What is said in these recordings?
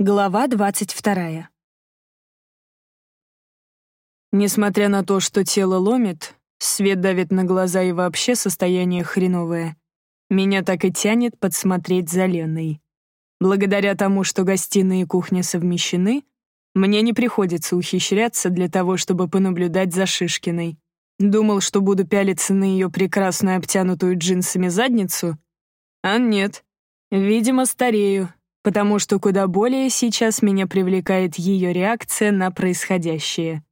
Глава двадцать вторая. Несмотря на то, что тело ломит, свет давит на глаза и вообще состояние хреновое, меня так и тянет подсмотреть за Леной. Благодаря тому, что гостиная и кухня совмещены, мне не приходится ухищряться для того, чтобы понаблюдать за Шишкиной. Думал, что буду пялиться на ее прекрасную обтянутую джинсами задницу, а нет. Видимо, старею, потому что куда более сейчас меня привлекает ее реакция на происходящее.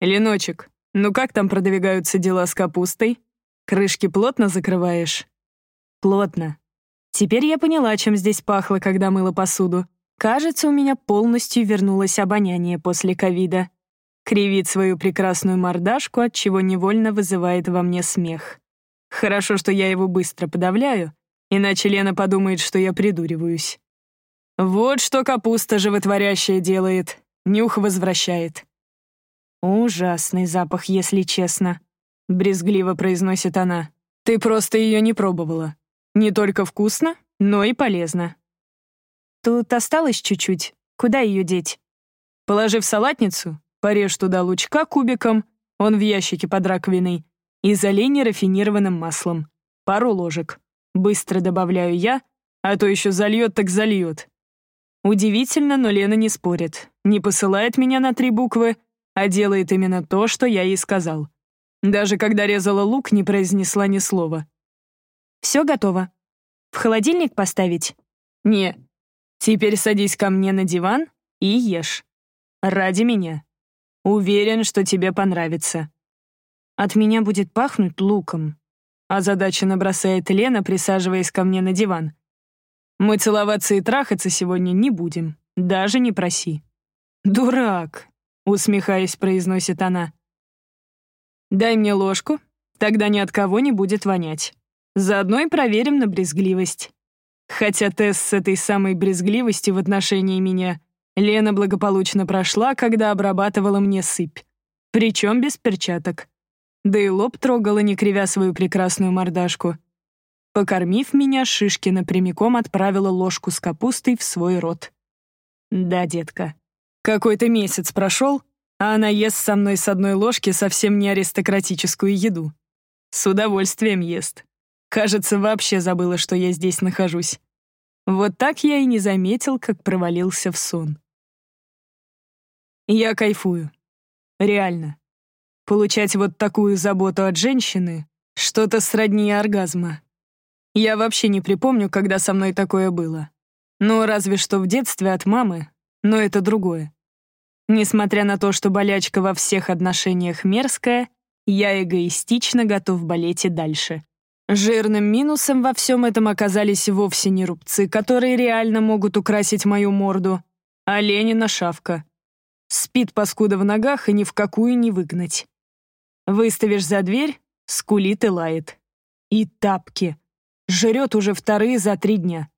«Леночек, ну как там продвигаются дела с капустой? Крышки плотно закрываешь?» «Плотно. Теперь я поняла, чем здесь пахло, когда мыла посуду. Кажется, у меня полностью вернулось обоняние после ковида. Кривит свою прекрасную мордашку, от чего невольно вызывает во мне смех. Хорошо, что я его быстро подавляю, иначе Лена подумает, что я придуриваюсь. Вот что капуста животворящая делает, нюх возвращает. «Ужасный запах, если честно», — брезгливо произносит она. «Ты просто ее не пробовала. Не только вкусно, но и полезно». «Тут осталось чуть-чуть. Куда ее деть?» «Положи в салатницу, порежь туда лучка кубиком, он в ящике под раковиной, и залей нерафинированным маслом. Пару ложек. Быстро добавляю я, а то еще зальет так зальет. Удивительно, но Лена не спорит. Не посылает меня на три буквы, а делает именно то, что я ей сказал. Даже когда резала лук, не произнесла ни слова. «Все готово. В холодильник поставить?» «Не. Теперь садись ко мне на диван и ешь. Ради меня. Уверен, что тебе понравится». «От меня будет пахнуть луком», — озадаченно бросает Лена, присаживаясь ко мне на диван. Мы целоваться и трахаться сегодня не будем. Даже не проси». «Дурак», — усмехаясь, произносит она. «Дай мне ложку, тогда ни от кого не будет вонять. Заодно и проверим на брезгливость». Хотя тест с этой самой брезгливостью в отношении меня Лена благополучно прошла, когда обрабатывала мне сыпь. Причем без перчаток. Да и лоб трогала, не кривя свою прекрасную мордашку. Покормив меня, Шишкина прямиком отправила ложку с капустой в свой рот. «Да, детка. Какой-то месяц прошел, а она ест со мной с одной ложки совсем не аристократическую еду. С удовольствием ест. Кажется, вообще забыла, что я здесь нахожусь. Вот так я и не заметил, как провалился в сон. Я кайфую. Реально. Получать вот такую заботу от женщины — что-то сродни оргазма. Я вообще не припомню, когда со мной такое было. Ну, разве что в детстве от мамы, но это другое. Несмотря на то, что болячка во всех отношениях мерзкая, я эгоистично готов болеть и дальше. Жирным минусом во всем этом оказались вовсе не рубцы, которые реально могут украсить мою морду, а Ленина шавка. Спит паскуда в ногах и ни в какую не выгнать. Выставишь за дверь — скулит и лает. И тапки. Жрет уже вторые за три дня.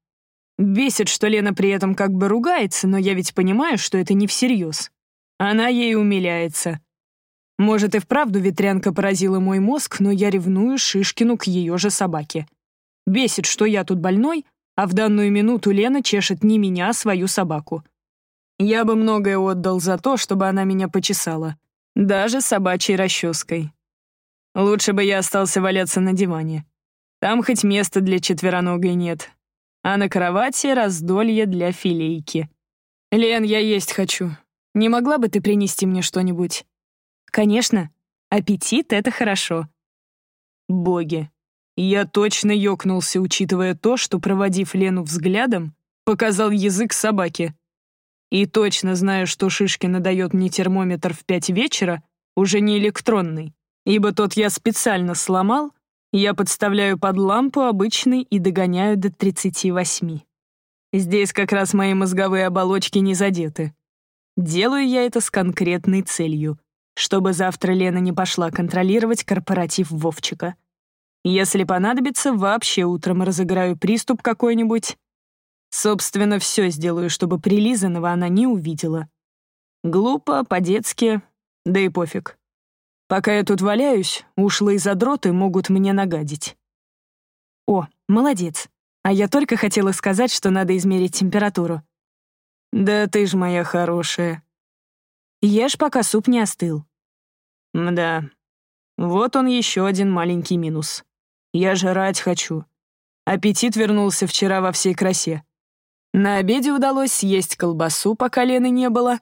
Бесит, что Лена при этом как бы ругается, но я ведь понимаю, что это не всерьез. Она ей умиляется. Может, и вправду ветрянка поразила мой мозг, но я ревную Шишкину к ее же собаке. Бесит, что я тут больной, а в данную минуту Лена чешет не меня, а свою собаку. Я бы многое отдал за то, чтобы она меня почесала. Даже собачьей расческой. Лучше бы я остался валяться на диване. Там хоть места для четвероногой нет. А на кровати раздолье для филейки. «Лен, я есть хочу. Не могла бы ты принести мне что-нибудь?» «Конечно. Аппетит — это хорошо». Боги. Я точно ёкнулся, учитывая то, что, проводив Лену взглядом, показал язык собаке. И точно знаю, что Шишкина дает мне термометр в пять вечера, уже не электронный, ибо тот я специально сломал, я подставляю под лампу обычный и догоняю до 38. Здесь как раз мои мозговые оболочки не задеты. Делаю я это с конкретной целью, чтобы завтра Лена не пошла контролировать корпоратив Вовчика. Если понадобится, вообще утром разыграю приступ какой-нибудь. Собственно, все сделаю, чтобы прилизанного она не увидела. Глупо, по-детски, да и пофиг. Пока я тут валяюсь, ушлые задроты могут мне нагадить. О, молодец. А я только хотела сказать, что надо измерить температуру. «Да ты ж моя хорошая». «Ешь, пока суп не остыл». «Мда, вот он еще один маленький минус. Я жрать хочу. Аппетит вернулся вчера во всей красе. На обеде удалось съесть колбасу, пока Лены не было.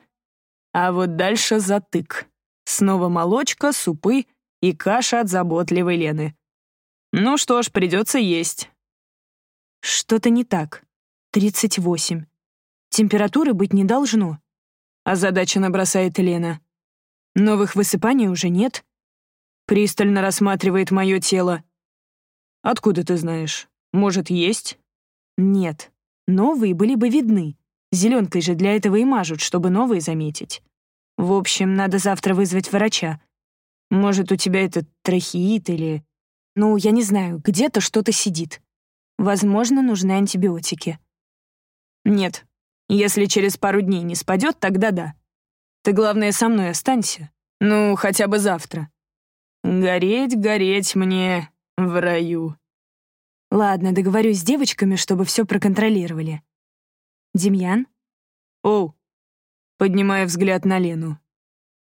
А вот дальше затык. Снова молочка, супы и каша от заботливой Лены. Ну что ж, придется есть. Что-то не так. 38. Температуры быть не должно. Озадаченно бросает Лена. Новых высыпаний уже нет. Пристально рассматривает мое тело. Откуда ты знаешь? Может, есть? Нет. Новые были бы видны. Зеленкой же для этого и мажут, чтобы новые заметить. В общем, надо завтра вызвать врача. Может, у тебя это трахеит или... Ну, я не знаю, где-то что-то сидит. Возможно, нужны антибиотики. Нет. Если через пару дней не спадет, тогда да. Ты, главное, со мной останься. Ну, хотя бы завтра. Гореть, гореть мне в раю. Ладно, договорюсь с девочками, чтобы все проконтролировали. Демьян? Оу. Поднимая взгляд на Лену.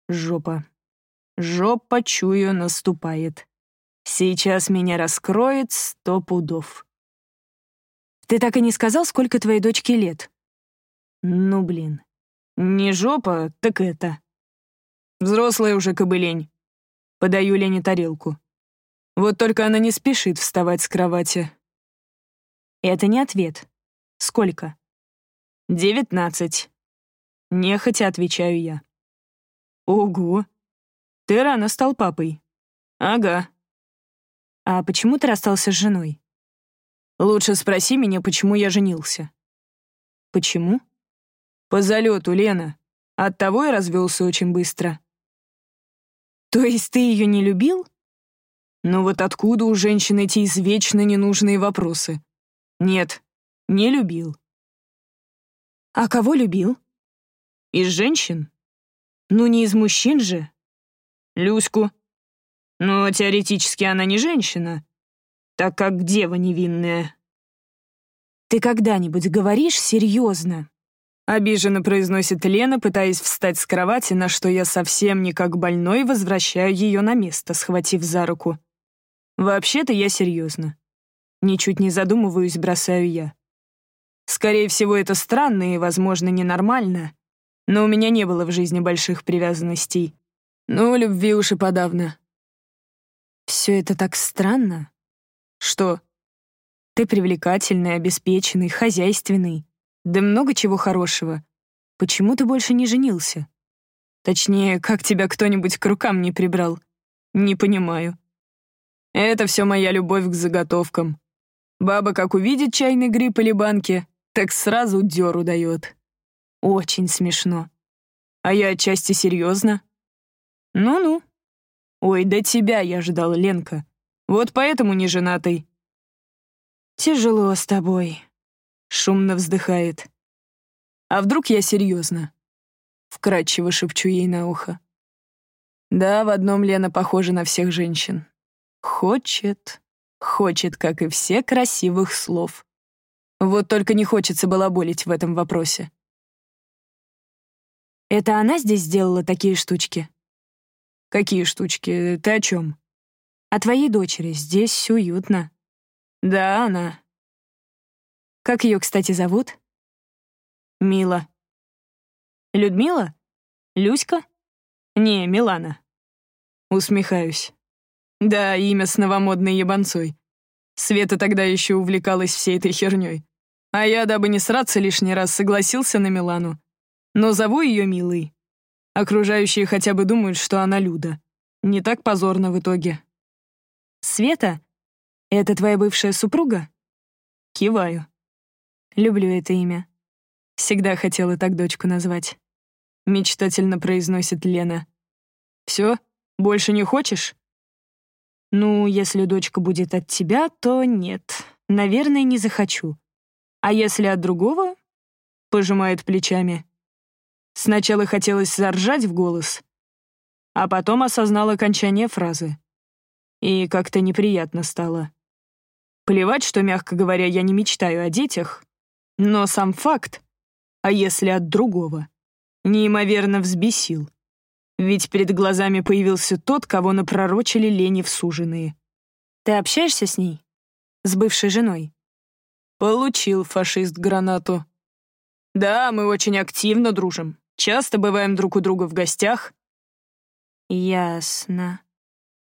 Жопа. Жопа, чую, наступает. Сейчас меня раскроет сто пудов. Ты так и не сказал, сколько твоей дочке лет? Ну, блин. Не жопа, так это. Взрослая уже кобылень. Подаю Лене тарелку. Вот только она не спешит вставать с кровати. Это не ответ. Сколько? Девятнадцать. Нехотя отвечаю я. Ого. Ты рано стал папой. Ага. А почему ты расстался с женой? Лучше спроси меня, почему я женился. Почему? По залету, Лена. Оттого и развелся очень быстро. То есть ты ее не любил? Но вот откуда у женщин эти извечно ненужные вопросы? Нет, не любил. А кого любил? Из женщин? Ну, не из мужчин же. Люську. Но теоретически она не женщина, так как дева невинная. Ты когда-нибудь говоришь серьезно? Обиженно произносит Лена, пытаясь встать с кровати, на что я совсем не как больной возвращаю ее на место, схватив за руку. Вообще-то я серьезно. Ничуть не задумываюсь, бросаю я. Скорее всего, это странно и, возможно, ненормально, но у меня не было в жизни больших привязанностей. Ну, любви уж и подавно. Все это так странно. Что? Ты привлекательный, обеспеченный, хозяйственный. Да много чего хорошего. Почему ты больше не женился? Точнее, как тебя кто-нибудь к рукам не прибрал? Не понимаю. Это все моя любовь к заготовкам. Баба как увидит чайный гриб или банки, так сразу дёру дает. Очень смешно. А я отчасти серьезно. Ну-ну. Ой, да тебя я ждал, Ленка. Вот поэтому не женатый. Тяжело с тобой. Шумно вздыхает. А вдруг я серьезно? Вкрадчиво шепчу ей на ухо. Да, в одном Лена похожа на всех женщин. Хочет, хочет, как и все, красивых слов. Вот только не хочется балаболить в этом вопросе. Это она здесь сделала такие штучки? Какие штучки? Ты о чем? О твоей дочери. Здесь уютно. Да, она. Как ее, кстати, зовут? Мила. Людмила? Люська? Не, Милана. Усмехаюсь. Да, имя с новомодной ебанцой. Света тогда еще увлекалась всей этой херней. А я, дабы не сраться лишний раз, согласился на Милану. Но зову ее Милой. Окружающие хотя бы думают, что она Люда. Не так позорно в итоге. Света? Это твоя бывшая супруга? Киваю. Люблю это имя. Всегда хотела так дочку назвать. Мечтательно произносит Лена. Все? Больше не хочешь? Ну, если дочка будет от тебя, то нет. Наверное, не захочу. А если от другого? Пожимает плечами. Сначала хотелось заржать в голос, а потом осознал окончание фразы. И как-то неприятно стало. Плевать, что, мягко говоря, я не мечтаю о детях, но сам факт. а если от другого. Неимоверно взбесил. Ведь перед глазами появился тот, кого напророчили лени в суженые. «Ты общаешься с ней? С бывшей женой?» Получил фашист гранату. Да, мы очень активно дружим. Часто бываем друг у друга в гостях. Ясно.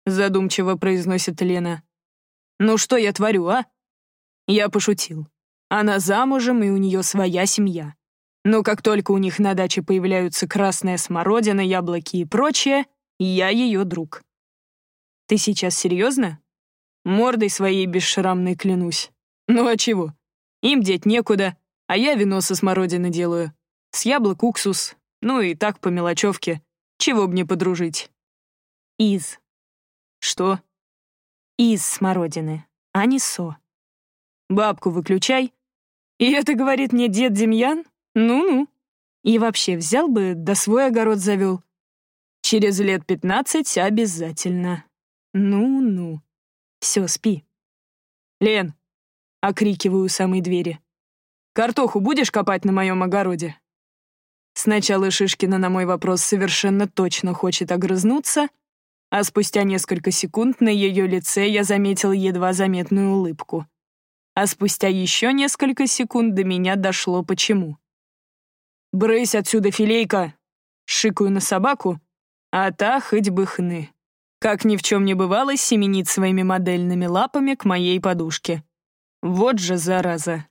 Задумчиво произносит Лена. Ну что я творю, а? Я пошутил. Она замужем, и у нее своя семья. Но как только у них на даче появляются красная смородина, яблоки и прочее, я ее друг. Ты сейчас серьезно? Мордой своей бесшрамной клянусь. Ну а чего? Им деть некуда, а я вино со смородины делаю. С яблок уксус, ну и так по мелочевке. Чего б не подружить. Из. Что? Из смородины, а не со. Бабку выключай. И это говорит мне дед Демьян? Ну-ну. И вообще взял бы, да свой огород завел. Через лет пятнадцать обязательно. Ну-ну. Все, спи. Лен, окрикиваю у самой двери. Картоху будешь копать на моем огороде? Сначала Шишкина на мой вопрос совершенно точно хочет огрызнуться, а спустя несколько секунд на ее лице я заметил едва заметную улыбку. А спустя еще несколько секунд до меня дошло почему. «Брысь отсюда, филейка!» Шикаю на собаку, а та хоть бы хны. Как ни в чем не бывало, семенит своими модельными лапами к моей подушке. Вот же зараза.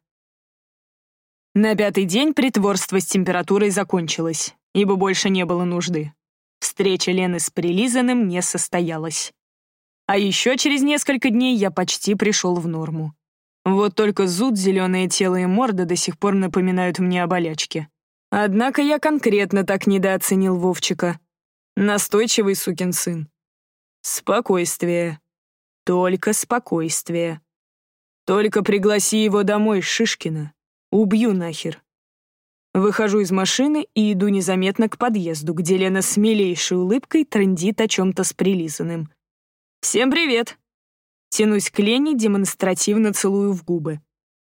На пятый день притворство с температурой закончилось, ибо больше не было нужды. Встреча Лены с прилизанным не состоялась. А еще через несколько дней я почти пришел в норму. Вот только зуд, зеленое тело и морда до сих пор напоминают мне о болячке. Однако я конкретно так недооценил Вовчика. Настойчивый сукин сын. Спокойствие. Только спокойствие. Только пригласи его домой, Шишкина. Убью нахер. Выхожу из машины и иду незаметно к подъезду, где Лена с милейшей улыбкой трындит о чем-то с прилизанным. «Всем привет!» Тянусь к Лене, демонстративно целую в губы.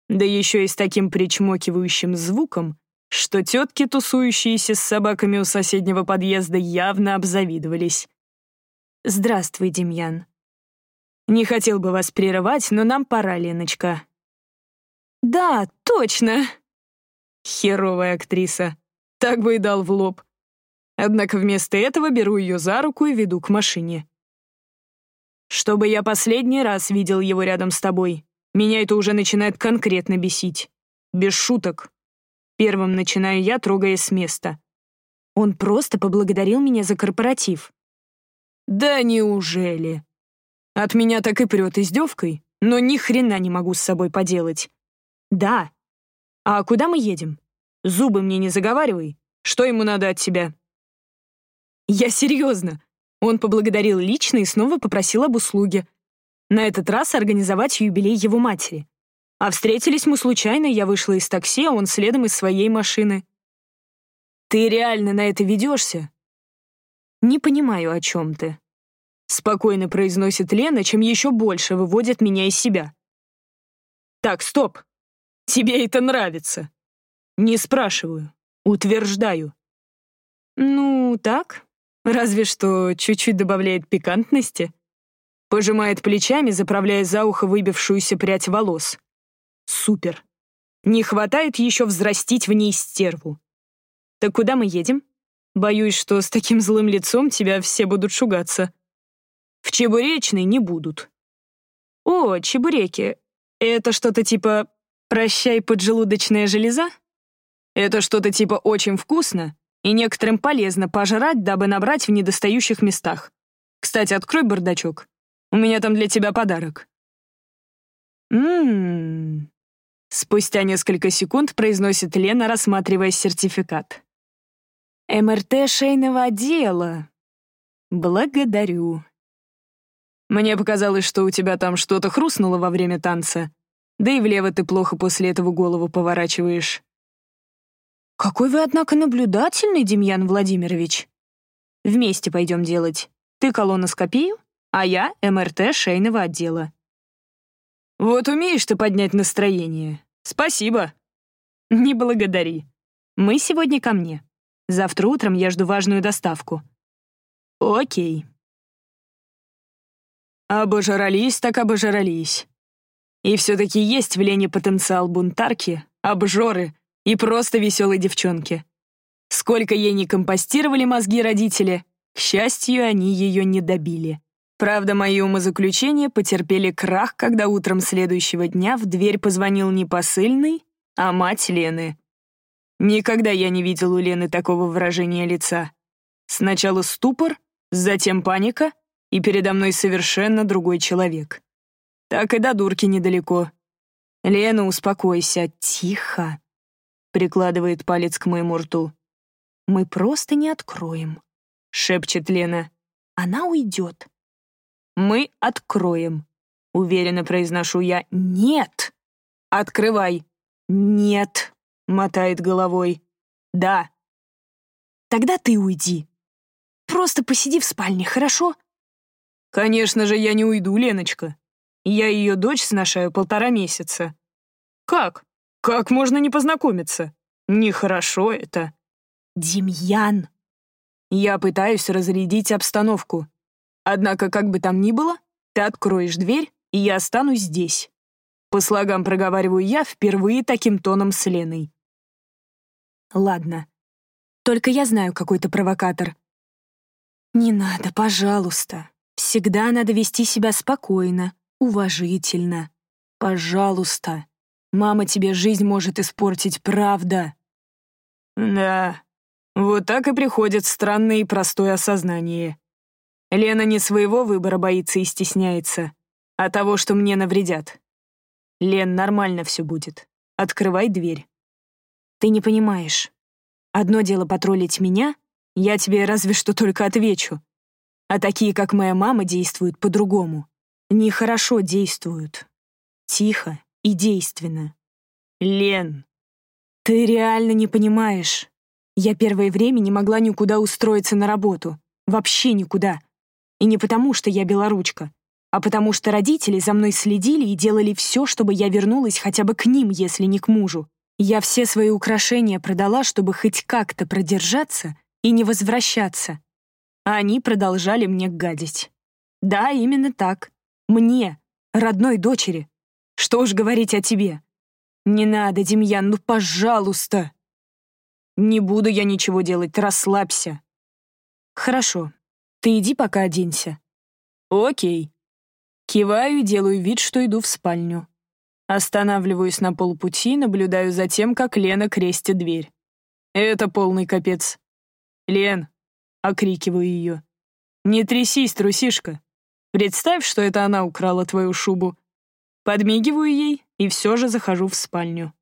Да еще и с таким причмокивающим звуком, что тетки, тусующиеся с собаками у соседнего подъезда, явно обзавидовались. «Здравствуй, Демьян». «Не хотел бы вас прерывать, но нам пора, Леночка». «Да, точно!» Херовая актриса. Так бы и дал в лоб. Однако вместо этого беру ее за руку и веду к машине. «Чтобы я последний раз видел его рядом с тобой, меня это уже начинает конкретно бесить. Без шуток. Первым начинаю я, трогаясь с места. Он просто поблагодарил меня за корпоратив. Да неужели? От меня так и прет издевкой, но ни хрена не могу с собой поделать. Да. А куда мы едем? Зубы мне не заговаривай. Что ему надо от тебя? Я серьезно. Он поблагодарил лично и снова попросил об услуге. На этот раз организовать юбилей его матери. А встретились мы случайно, я вышла из такси, а он следом из своей машины. Ты реально на это ведешься? Не понимаю, о чем ты. Спокойно произносит Лена, чем еще больше выводит меня из себя. Так, стоп. Тебе это нравится? Не спрашиваю. Утверждаю. Ну, так. Разве что чуть-чуть добавляет пикантности. Пожимает плечами, заправляя за ухо выбившуюся прядь волос. Супер. Не хватает еще взрастить в ней стерву. Так куда мы едем? Боюсь, что с таким злым лицом тебя все будут шугаться. В Чебуречной не будут. О, чебуреки. Это что-то типа «прощай, поджелудочная железа»? Это что-то типа «очень вкусно» и некоторым полезно пожрать, дабы набрать в недостающих местах. Кстати, открой бардачок. У меня там для тебя подарок. Ммм, Спустя несколько секунд произносит Лена, рассматривая сертификат. «МРТ шейного отдела. Благодарю». Мне показалось, что у тебя там что-то хрустнуло во время танца. Да и влево ты плохо после этого голову поворачиваешь. Какой вы, однако, наблюдательный, Демьян Владимирович. Вместе пойдем делать. Ты колоноскопию, а я МРТ шейного отдела. Вот умеешь ты поднять настроение. Спасибо. Не благодари. Мы сегодня ко мне. Завтра утром я жду важную доставку». «Окей». Обожрались так обожрались. И все-таки есть в Лене потенциал бунтарки, обжоры и просто веселой девчонки. Сколько ей не компостировали мозги родители, к счастью, они ее не добили. Правда, мои умозаключения потерпели крах, когда утром следующего дня в дверь позвонил не посыльный, а мать Лены. Никогда я не видел у Лены такого выражения лица. Сначала ступор, затем паника, и передо мной совершенно другой человек. Так и до дурки недалеко. «Лена, успокойся, тихо», — прикладывает палец к моему рту. «Мы просто не откроем», — шепчет Лена. «Она уйдет». «Мы откроем», — уверенно произношу я. «Нет!» «Открывай!» «Нет!» — мотает головой. «Да!» «Тогда ты уйди. Просто посиди в спальне, хорошо?» «Конечно же, я не уйду, Леночка. Я ее дочь сношаю полтора месяца. Как? Как можно не познакомиться? Нехорошо это». «Демьян!» Я пытаюсь разрядить обстановку. Однако, как бы там ни было, ты откроешь дверь, и я останусь здесь. По слогам проговариваю я впервые таким тоном с Леной. Ладно. Только я знаю, какой то провокатор. Не надо, пожалуйста. Всегда надо вести себя спокойно, уважительно. Пожалуйста. Мама тебе жизнь может испортить, правда. Да, вот так и приходит странное и простое осознание. Лена не своего выбора боится и стесняется, а того, что мне навредят. Лен, нормально все будет. Открывай дверь. Ты не понимаешь. Одно дело потроллить меня, я тебе разве что только отвечу. А такие, как моя мама, действуют по-другому. Нехорошо действуют. Тихо и действенно. Лен. Ты реально не понимаешь. Я первое время не могла никуда устроиться на работу. Вообще никуда. И не потому, что я белоручка, а потому что родители за мной следили и делали все, чтобы я вернулась хотя бы к ним, если не к мужу. Я все свои украшения продала, чтобы хоть как-то продержаться и не возвращаться. А они продолжали мне гадить. Да, именно так. Мне, родной дочери. Что уж говорить о тебе. Не надо, Демьян, ну пожалуйста. Не буду я ничего делать, расслабься. Хорошо, ты иди пока оденься». «Окей». Киваю и делаю вид, что иду в спальню. Останавливаюсь на полпути, наблюдаю за тем, как Лена крестит дверь. Это полный капец. «Лен!» — окрикиваю ее. «Не трясись, трусишка. Представь, что это она украла твою шубу». Подмигиваю ей и все же захожу в спальню.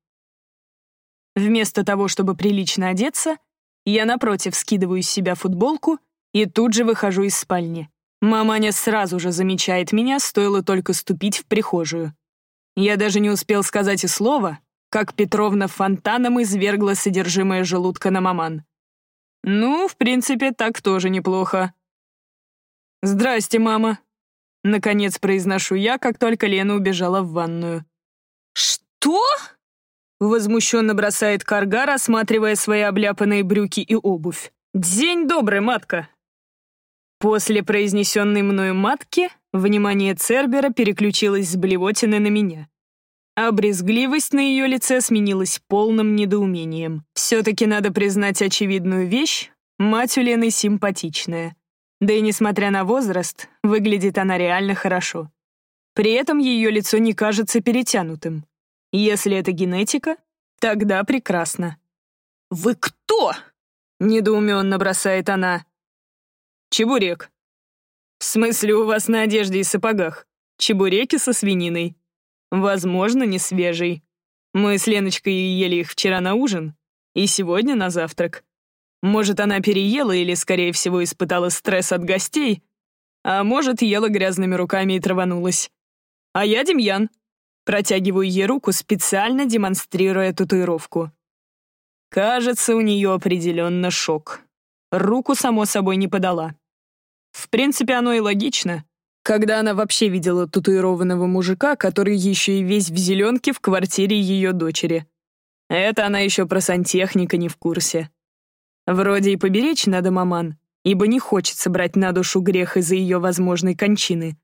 Вместо того, чтобы прилично одеться, я, напротив, скидываю с себя футболку и тут же выхожу из спальни. Маманя сразу же замечает меня, стоило только ступить в прихожую. Я даже не успел сказать и слова, как Петровна фонтаном извергла содержимое желудка на маман. Ну, в принципе, так тоже неплохо. «Здрасте, мама», — наконец произношу я, как только Лена убежала в ванную. «Что?» — возмущенно бросает Карга, рассматривая свои обляпанные брюки и обувь. «День добрый, матка. После произнесенной мною матки внимание Цербера переключилось с блевотины на меня. А брезгливость на ее лице сменилась полным недоумением. Все-таки надо признать очевидную вещь, мать у Лены симпатичная. Да и несмотря на возраст, выглядит она реально хорошо. При этом ее лицо не кажется перетянутым. Если это генетика, тогда прекрасно. «Вы кто?» — недоуменно бросает она. Чебурек. В смысле, у вас на одежде и сапогах? Чебуреки со свининой. Возможно, не свежий. Мы с Леночкой ели их вчера на ужин и сегодня на завтрак. Может, она переела или, скорее всего, испытала стресс от гостей, а может, ела грязными руками и траванулась. А я Демьян. Протягиваю ей руку, специально демонстрируя татуировку. Кажется, у нее определенно шок. Руку, само собой, не подала. В принципе, оно и логично. Когда она вообще видела татуированного мужика, который еще и весь в зеленке в квартире ее дочери. Это она еще про сантехника не в курсе. Вроде и поберечь надо маман, ибо не хочется брать на душу грех из-за ее возможной кончины.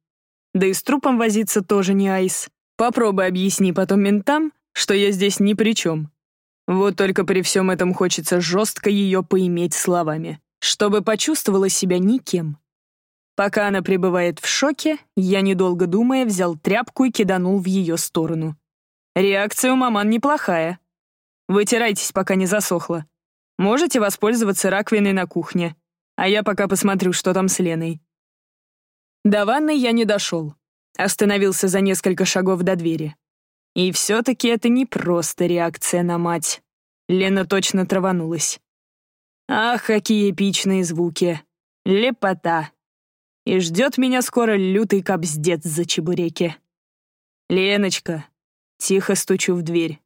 Да и с трупом возиться тоже не айс. Попробуй объясни потом ментам, что я здесь ни при чем. Вот только при всем этом хочется жестко ее поиметь словами, чтобы почувствовала себя никем. Пока она пребывает в шоке, я, недолго думая, взял тряпку и киданул в ее сторону. Реакция у маман неплохая. Вытирайтесь, пока не засохло. Можете воспользоваться раковиной на кухне, а я пока посмотрю, что там с Леной. До ванной я не дошел. Остановился за несколько шагов до двери. И все-таки это не просто реакция на мать. Лена точно траванулась. Ах, какие эпичные звуки. Лепота и ждет меня скоро лютый кобздец за чебуреки. «Леночка», — тихо стучу в дверь.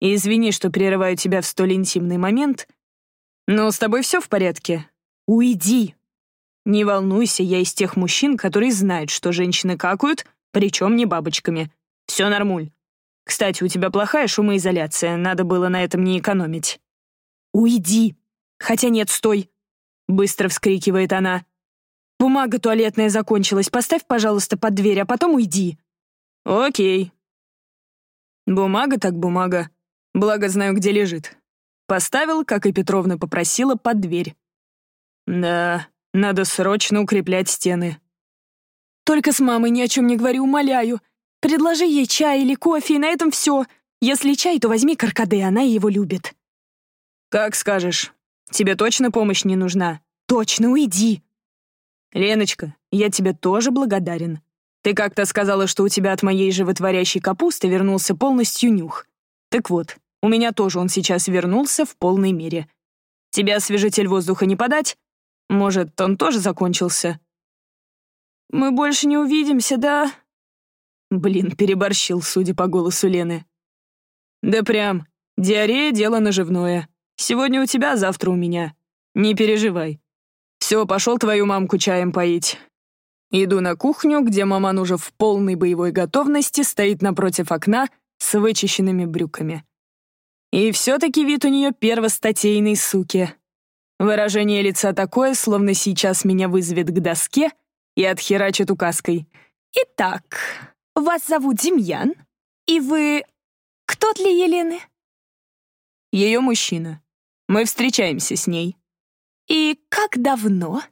«Извини, что прерываю тебя в столь интимный момент, но с тобой все в порядке? Уйди!» «Не волнуйся, я из тех мужчин, которые знают, что женщины какают, причем не бабочками. Все нормуль. Кстати, у тебя плохая шумоизоляция, надо было на этом не экономить». «Уйди! Хотя нет, стой!» — быстро вскрикивает она. Бумага туалетная закончилась. Поставь, пожалуйста, под дверь, а потом уйди». «Окей». Бумага так бумага. Благо знаю, где лежит. Поставил, как и Петровна попросила, под дверь. Да, надо срочно укреплять стены. «Только с мамой ни о чем не говори, умоляю. Предложи ей чай или кофе, и на этом все. Если чай, то возьми каркаде, она его любит». «Как скажешь. Тебе точно помощь не нужна?» «Точно, уйди. «Леночка, я тебе тоже благодарен. Ты как-то сказала, что у тебя от моей животворящей капусты вернулся полностью нюх. Так вот, у меня тоже он сейчас вернулся в полной мере. Тебе освежитель воздуха не подать? Может, он тоже закончился?» «Мы больше не увидимся, да?» Блин, переборщил, судя по голосу Лены. «Да прям. Диарея — дело наживное. Сегодня у тебя, завтра у меня. Не переживай. Все, пошел твою мамку чаем поить. Иду на кухню, где маман уже в полной боевой готовности стоит напротив окна с вычищенными брюками. И все-таки вид у нее первостатейной суки. Выражение лица такое, словно сейчас меня вызовет к доске и отхерачит указкой. «Итак, вас зовут Демьян, и вы... кто для Елены?» Ее мужчина. Мы встречаемся с ней. «И как давно?»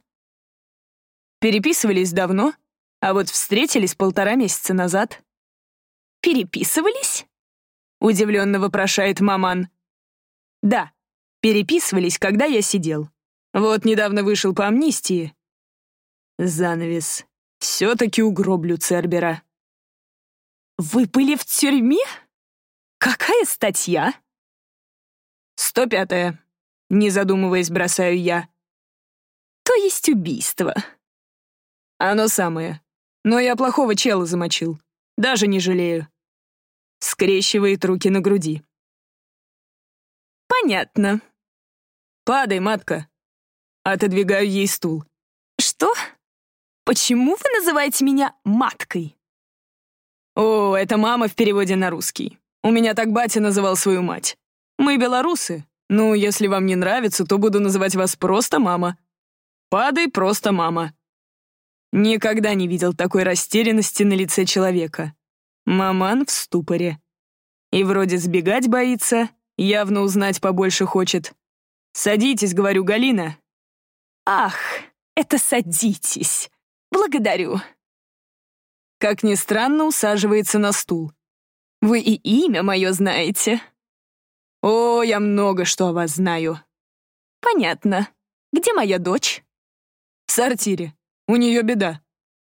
Переписывались давно, а вот встретились полтора месяца назад. «Переписывались?» — удивленно вопрошает маман. «Да, переписывались, когда я сидел. Вот недавно вышел по амнистии». Занавес. Все-таки угроблю Цербера. «Вы были в тюрьме? Какая статья?» «Сто пятая», не задумываясь, бросаю я. То есть убийство. Оно самое. Но я плохого чела замочил. Даже не жалею. Скрещивает руки на груди. Понятно. Падай, матка. Отодвигаю ей стул. Что? Почему вы называете меня маткой? О, это мама в переводе на русский. У меня так батя называл свою мать. Мы белорусы, ну, если вам не нравится, то буду называть вас просто мама. Падай просто мама. Никогда не видел такой растерянности на лице человека. Маман в ступоре. И вроде сбегать боится, явно узнать побольше хочет. «Садитесь», — говорю, Галина. «Ах, это садитесь. Благодарю». Как ни странно, усаживается на стул. «Вы и имя мое знаете?» «О, я много что о вас знаю». «Понятно. Где моя дочь?» «В сортире. У нее беда.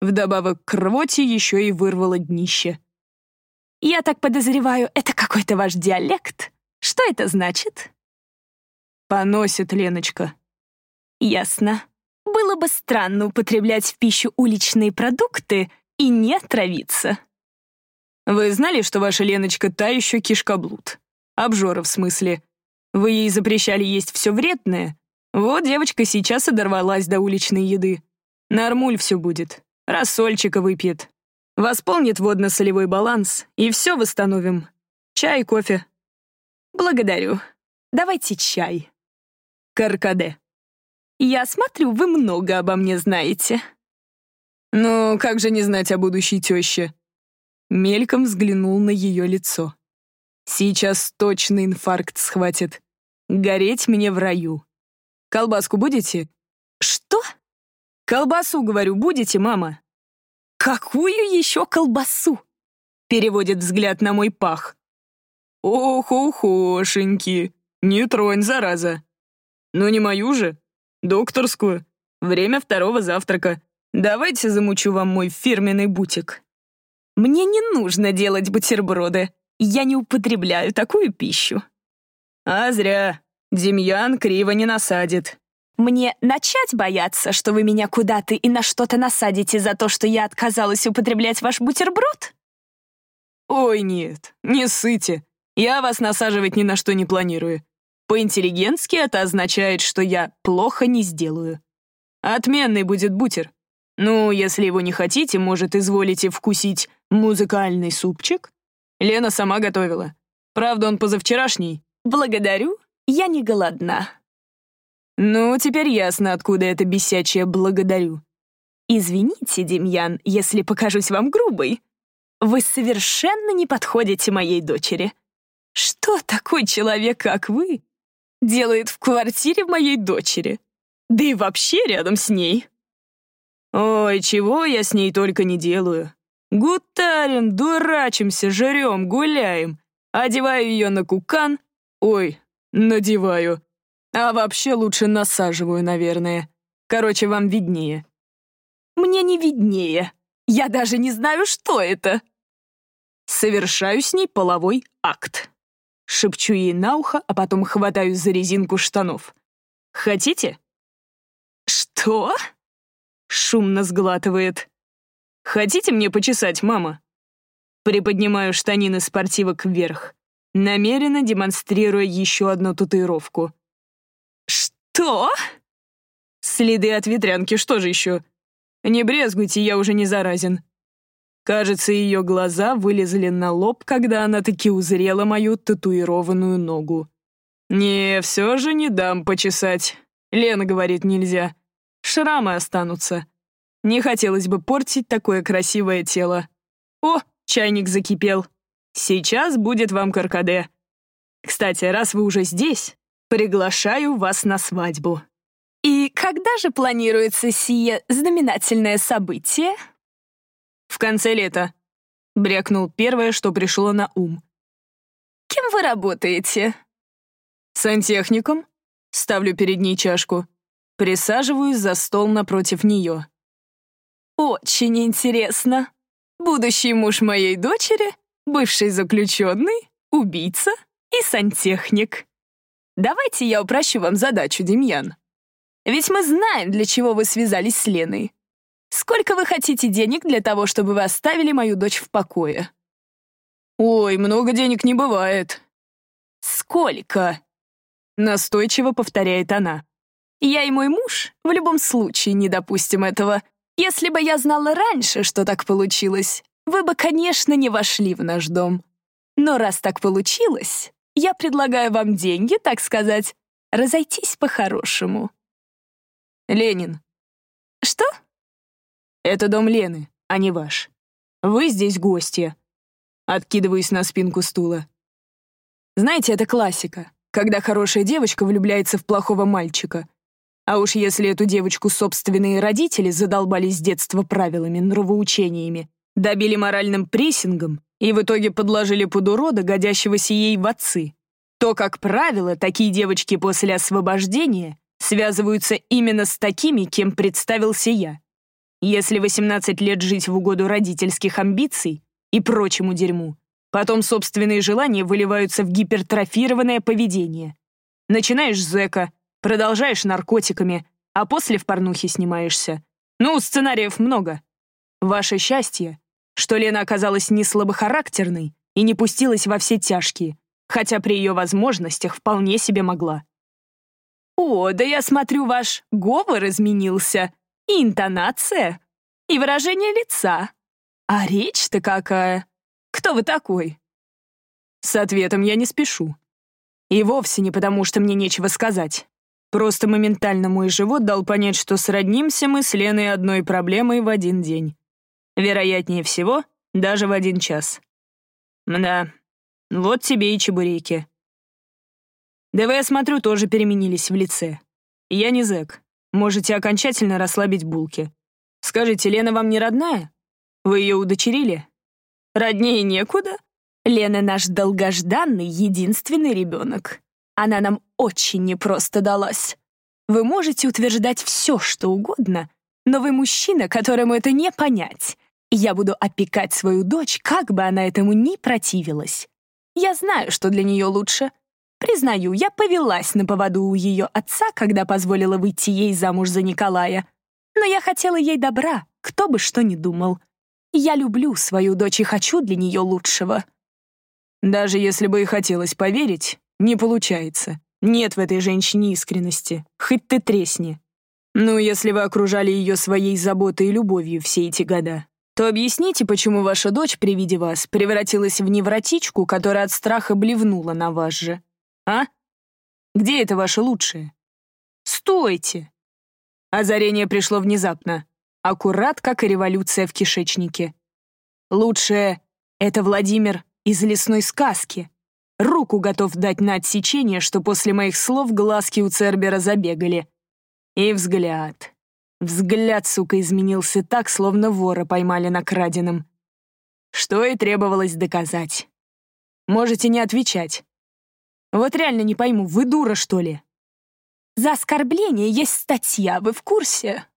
Вдобавок к рвоте еще и вырвало днище». «Я так подозреваю, это какой-то ваш диалект. Что это значит?» «Поносит Леночка». «Ясно. Было бы странно употреблять в пищу уличные продукты и не отравиться». «Вы знали, что ваша Леночка та еще кишкоблуд?» Обжора, в смысле. Вы ей запрещали есть все вредное? Вот девочка сейчас и дорвалась до уличной еды. Нормуль все будет. Рассольчика выпьет. Восполнит водно-солевой баланс, и все восстановим. Чай, кофе. Благодарю. Давайте чай. Каркаде. Я смотрю, вы много обо мне знаете. Ну, как же не знать о будущей теще? Мельком взглянул на ее лицо. Сейчас точно инфаркт схватит. Гореть мне в раю. Колбаску будете? Что? Колбасу, говорю, будете, мама? Какую еще колбасу? Переводит взгляд на мой пах. Ох-охошеньки, не тронь, зараза. Ну не мою же, докторскую. Время второго завтрака. Давайте замучу вам мой фирменный бутик. Мне не нужно делать бутерброды. Я не употребляю такую пищу. А зря. Демьян криво не насадит. Мне начать бояться, что вы меня куда-то и на что-то насадите за то, что я отказалась употреблять ваш бутерброд? Ой, нет, не сыте. Я вас насаживать ни на что не планирую. По-интеллигентски это означает, что я плохо не сделаю. Отменный будет бутер. Ну, если его не хотите, может, изволите вкусить музыкальный супчик? Лена сама готовила. Правда, он позавчерашний. Благодарю, я не голодна. Ну, теперь ясно, откуда это бесячее «благодарю». Извините, Демьян, если покажусь вам грубой. Вы совершенно не подходите моей дочери. Что такой человек, как вы, делает в квартире моей дочери? Да и вообще рядом с ней. Ой, чего я с ней только не делаю. Гутарим, дурачимся, жрем, гуляем. Одеваю ее на кукан. Ой, надеваю. А вообще лучше насаживаю, наверное. Короче, вам виднее. Мне не виднее. Я даже не знаю, что это. Совершаю с ней половой акт. Шепчу ей на ухо, а потом хватаюсь за резинку штанов. Хотите? Что? Шумно сглатывает. Хотите мне почесать, мама? Приподнимаю штанины спортивок вверх, намеренно демонстрируя еще одну татуировку. «Что?» «Следы от ветрянки, что же еще? Не брезгуйте, я уже не заразен». Кажется, ее глаза вылезли на лоб, когда она таки узрела мою татуированную ногу. «Не, все же не дам почесать. Лена говорит, нельзя. Шрамы останутся. Не хотелось бы портить такое красивое тело. О, чайник закипел. Сейчас будет вам каркаде. Кстати, раз вы уже здесь, приглашаю вас на свадьбу». «И когда же планируется сие знаменательное событие?» «В конце лета», — брякнул первое, что пришло на ум. «Кем вы работаете?» «Сантехником». Ставлю перед ней чашку. Присаживаюсь за стол напротив нее. «Очень интересно. Будущий муж моей дочери, бывший заключенный, убийца и сантехник. Давайте я упрощу вам задачу, Демьян. Ведь мы знаем, для чего вы связались с Леной. Сколько вы хотите денег для того, чтобы вы оставили мою дочь в покое?» «Ой, много денег не бывает». «Сколько?» Настойчиво повторяет она. «Я и мой муж в любом случае не допустим этого. Если бы я знала раньше, что так получилось, вы бы, конечно, не вошли в наш дом. Но раз так получилось, я предлагаю вам деньги, так сказать, разойтись по-хорошему». «Ленин». «Что?» Это дом Лены, а не ваш. Вы здесь гостья. Откидываюсь на спинку стула. Знаете, это классика, когда хорошая девочка влюбляется в плохого мальчика. А уж если эту девочку собственные родители задолбали с детства правилами, нравоучениями, добили моральным прессингом и в итоге подложили под урода, годящегося ей в отцы, то, как правило, такие девочки после освобождения связываются именно с такими, кем представился я. Если 18 лет жить в угоду родительских амбиций и прочему дерьму, потом собственные желания выливаются в гипертрофированное поведение. Начинаешь зэка, продолжаешь наркотиками, а после в порнухе снимаешься. Ну, сценариев много. Ваше счастье, что Лена оказалась не слабохарактерной и не пустилась во все тяжкие, хотя при ее возможностях вполне себе могла. «О, да я смотрю, ваш говор изменился», и интонация, и выражение лица. А речь-то какая? Кто вы такой? С ответом я не спешу. И вовсе не потому, что мне нечего сказать. Просто моментально мой живот дал понять, что сроднимся мы с Леной одной проблемой в один день. Вероятнее всего, даже в один час. Мда, вот тебе и чебуреки. Да вы, я смотрю, тоже переменились в лице. Я не зэк. Можете окончательно расслабить булки. Скажите, Лена вам не родная? Вы ее удочерили? Роднее некуда. Лена наш долгожданный, единственный ребенок. Она нам очень непросто далась. Вы можете утверждать все, что угодно, но вы мужчина, которому это не понять. Я буду опекать свою дочь, как бы она этому ни противилась. Я знаю, что для нее лучше. Признаю, я повелась на поводу у ее отца, когда позволила выйти ей замуж за Николая. Но я хотела ей добра, кто бы что ни думал. Я люблю свою дочь и хочу для нее лучшего. Даже если бы и хотелось поверить, не получается. Нет в этой женщине искренности. Хоть ты тресни. Ну, если вы окружали ее своей заботой и любовью все эти года, то объясните, почему ваша дочь при виде вас превратилась в невротичку, которая от страха блевнула на вас же. А? Где это ваше лучшее? Стойте! Озарение пришло внезапно, аккурат как и революция в кишечнике. Лучшее — это Владимир из лесной сказки, Руку готов дать на отсечение, что после моих слов глазки у Цербера забегали. И взгляд. Взгляд, сука, изменился так, словно вора поймали на краденом. Что и требовалось доказать. Можете не отвечать. Вот реально не пойму, вы дура, что ли? За оскорбление есть статья, вы в курсе?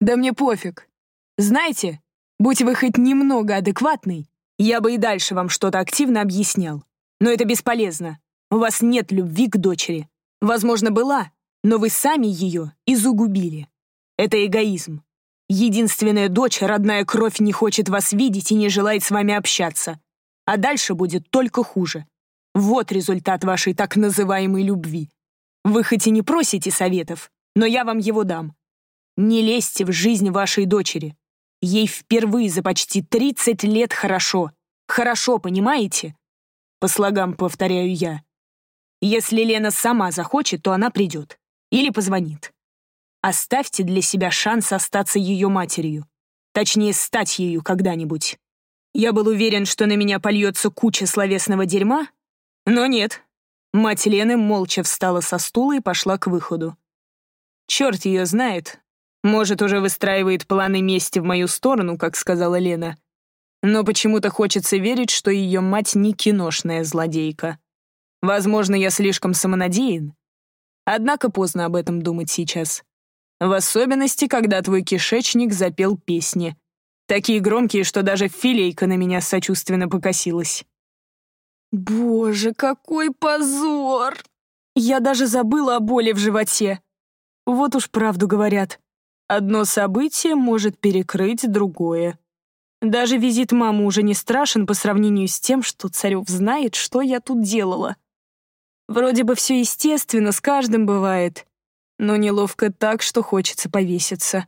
Да мне пофиг. Знаете, будь вы хоть немного адекватный, я бы и дальше вам что-то активно объяснял. Но это бесполезно. У вас нет любви к дочери. Возможно, была, но вы сами ее и загубили. Это эгоизм. Единственная дочь, родная кровь, не хочет вас видеть и не желает с вами общаться. А дальше будет только хуже. Вот результат вашей так называемой любви. Вы хоть и не просите советов, но я вам его дам. Не лезьте в жизнь вашей дочери. Ей впервые за почти 30 лет хорошо. Хорошо, понимаете? По слогам повторяю я. Если Лена сама захочет, то она придет. Или позвонит. Оставьте для себя шанс остаться ее матерью. Точнее, стать ею когда-нибудь. Я был уверен, что на меня польется куча словесного дерьма, но нет. Мать Лены молча встала со стула и пошла к выходу. Черт ее знает. Может, уже выстраивает планы мести в мою сторону, как сказала Лена. Но почему-то хочется верить, что ее мать не киношная злодейка. Возможно, я слишком самонадеян. Однако поздно об этом думать сейчас. В особенности, когда твой кишечник запел песни. Такие громкие, что даже филейка на меня сочувственно покосилась. Боже, какой позор! Я даже забыла о боли в животе. Вот уж правду говорят. Одно событие может перекрыть другое. Даже визит мамы уже не страшен по сравнению с тем, что Царев знает, что я тут делала. Вроде бы все естественно, с каждым бывает, но неловко так, что хочется повеситься.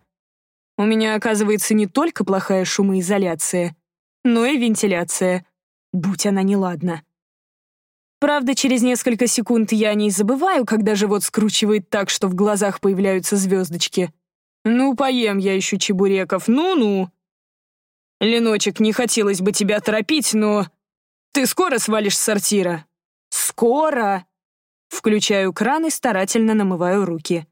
У меня, оказывается, не только плохая шумоизоляция, но и вентиляция, будь она неладна. Правда, через несколько секунд я не забываю, когда живот скручивает так, что в глазах появляются звездочки. Ну, поем я еще чебуреков, ну-ну. «Леночек, не хотелось бы тебя торопить, но... Ты скоро свалишь с сортира?» «Скоро!» Включаю кран и старательно намываю руки.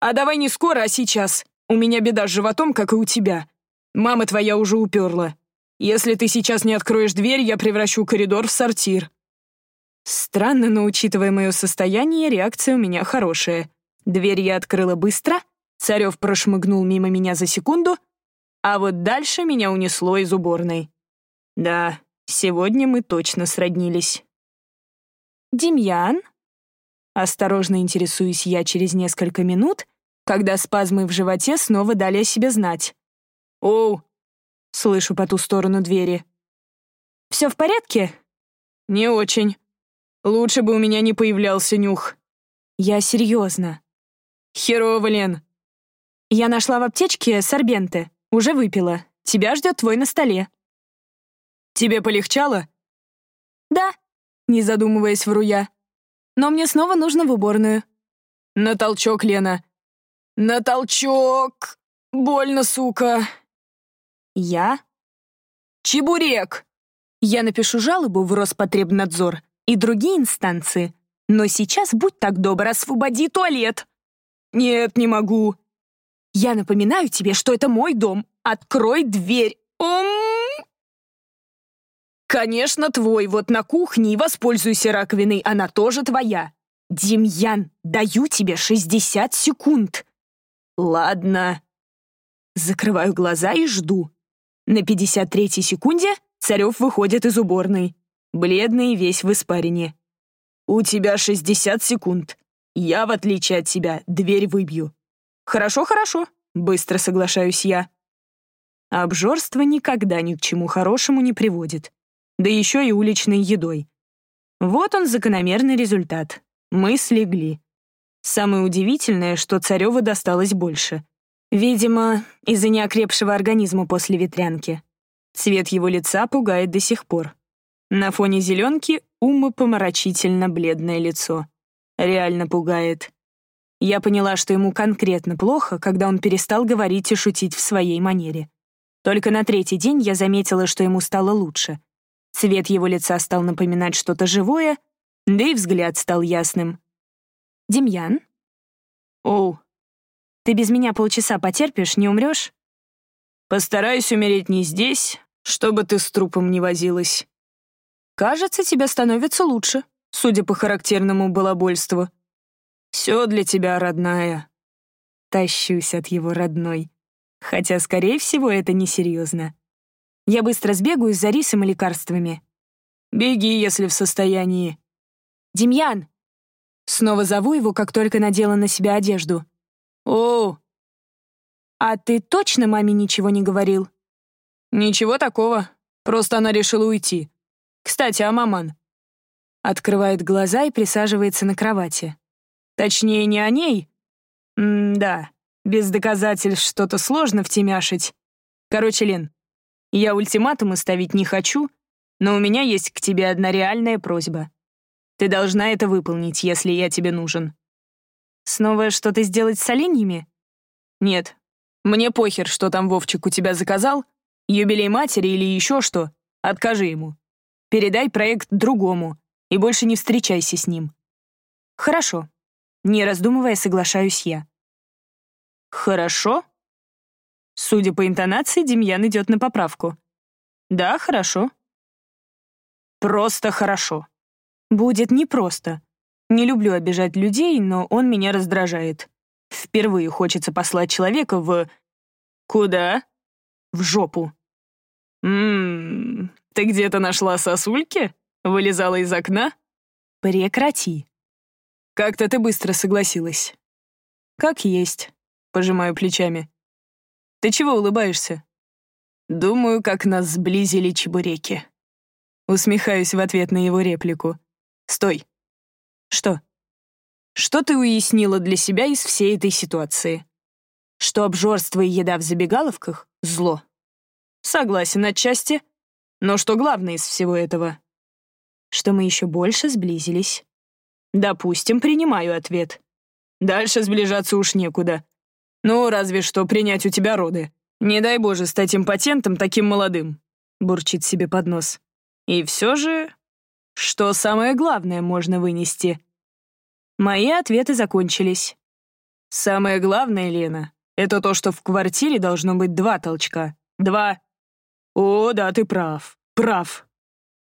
«А давай не скоро, а сейчас. У меня беда с животом, как и у тебя. Мама твоя уже уперла. Если ты сейчас не откроешь дверь, я превращу коридор в сортир». Странно, но учитывая мое состояние, реакция у меня хорошая. Дверь я открыла быстро, Царев прошмыгнул мимо меня за секунду, а вот дальше меня унесло из уборной. Да, сегодня мы точно сроднились. «Демьян?» Осторожно интересуюсь я через несколько минут, когда спазмы в животе снова дали о себе знать. «Оу!» — слышу по ту сторону двери. «Все в порядке?» «Не очень. Лучше бы у меня не появлялся нюх». «Я серьезно». «Херово, Лен». «Я нашла в аптечке сорбенты. Уже выпила. Тебя ждет твой на столе». «Тебе полегчало?» «Да», — не задумываясь, вру я. Но мне снова нужно в уборную. На толчок, Лена. На толчок. Больно, сука. Я? Чебурек. Я напишу жалобу в Роспотребнадзор и другие инстанции, но сейчас будь так добр, освободи туалет. Нет, не могу. Я напоминаю тебе, что это мой дом. Открой дверь. Ом! Конечно, твой. Вот на кухне и воспользуйся раковиной. Она тоже твоя. Демьян, даю тебе 60 секунд. Ладно. Закрываю глаза и жду. На 53-й секунде Царев выходит из уборной. Бледный весь в испарине. «У тебя 60 секунд. Я, в отличие от тебя, дверь выбью». «Хорошо, хорошо», — быстро соглашаюсь я. Обжорство никогда ни к чему хорошему не приводит. Да еще и уличной едой. Вот он закономерный результат. Мы слегли. Самое удивительное, что Царёва досталось больше. Видимо, из-за неокрепшего организма после ветрянки. Цвет его лица пугает до сих пор. На фоне зеленки умопомрачительно бледное лицо. Реально пугает. Я поняла, что ему конкретно плохо, когда он перестал говорить и шутить в своей манере. Только на третий день я заметила, что ему стало лучше. Цвет его лица стал напоминать что-то живое, да и взгляд стал ясным. «Демьян?» «Оу, ты без меня полчаса потерпишь, не умрешь?» «Постараюсь умереть не здесь, чтобы ты с трупом не возилась». «Кажется, тебе становится лучше, судя по характерному балабольству». «Все для тебя, родная». Тащусь от его родной. Хотя, скорее всего, это несерьезно. Я быстро сбегаю за рисом и лекарствами. «Беги, если в состоянии». «Демьян!» Снова зову его, как только надела на себя одежду. «О!» «А ты точно маме ничего не говорил?» «Ничего такого. Просто она решила уйти. Кстати, а маман?» Открывает глаза и присаживается на кровати. Точнее, не о ней. М-да, без доказательств что-то сложно втемяшить. Короче, Лен, я ультиматумы ставить не хочу, но у меня есть к тебе одна реальная просьба. Ты должна это выполнить, если я тебе нужен. Снова что-то сделать с оленями? Нет. Мне похер, что там Вовчик у тебя заказал, юбилей матери или еще что. Откажи ему. Передай проект другому и больше не встречайся с ним. Хорошо. Не раздумывая, соглашаюсь я. Хорошо? Судя по интонации, Демьян идет на поправку. Да, хорошо. Просто хорошо. Будет непросто. Не люблю обижать людей, но он меня раздражает. Впервые хочется послать человека в... Куда? В жопу. Ммм, ты где-то нашла сосульки? Вылезала из окна? Прекрати. Как-то ты быстро согласилась. Как есть. Пожимаю плечами. Ты чего улыбаешься? Думаю, как нас сблизили чебуреки. Усмехаюсь в ответ на его реплику. Стой. Что? Что ты уяснила для себя из всей этой ситуации? Что обжорство и еда в забегаловках — зло. Согласен отчасти. Но что главное из всего этого? Что мы еще больше сблизились. Допустим, принимаю ответ. Дальше сближаться уж некуда. Ну, разве что принять у тебя роды. Не дай боже стать импотентом таким молодым. Бурчит себе под нос. И все же что самое главное можно вынести? Мои ответы закончились. Самое главное, Лена, это то, что в квартире должно быть два толчка. Два. О, да, ты прав. Прав.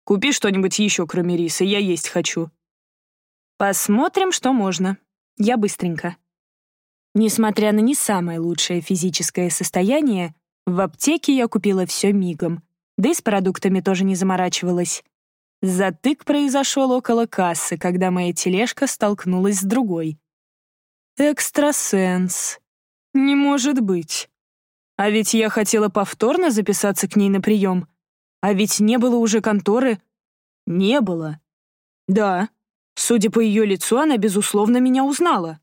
Купи что-нибудь еще, кроме риса, я есть хочу. Посмотрим, что можно. Я быстренько. Несмотря на не самое лучшее физическое состояние, в аптеке я купила все мигом, да и с продуктами тоже не заморачивалась. Затык произошел около кассы, когда моя тележка столкнулась с другой. Экстрасенс. Не может быть. А ведь я хотела повторно записаться к ней на прием. А ведь не было уже конторы. Не было. Да, судя по ее лицу, она, безусловно, меня узнала.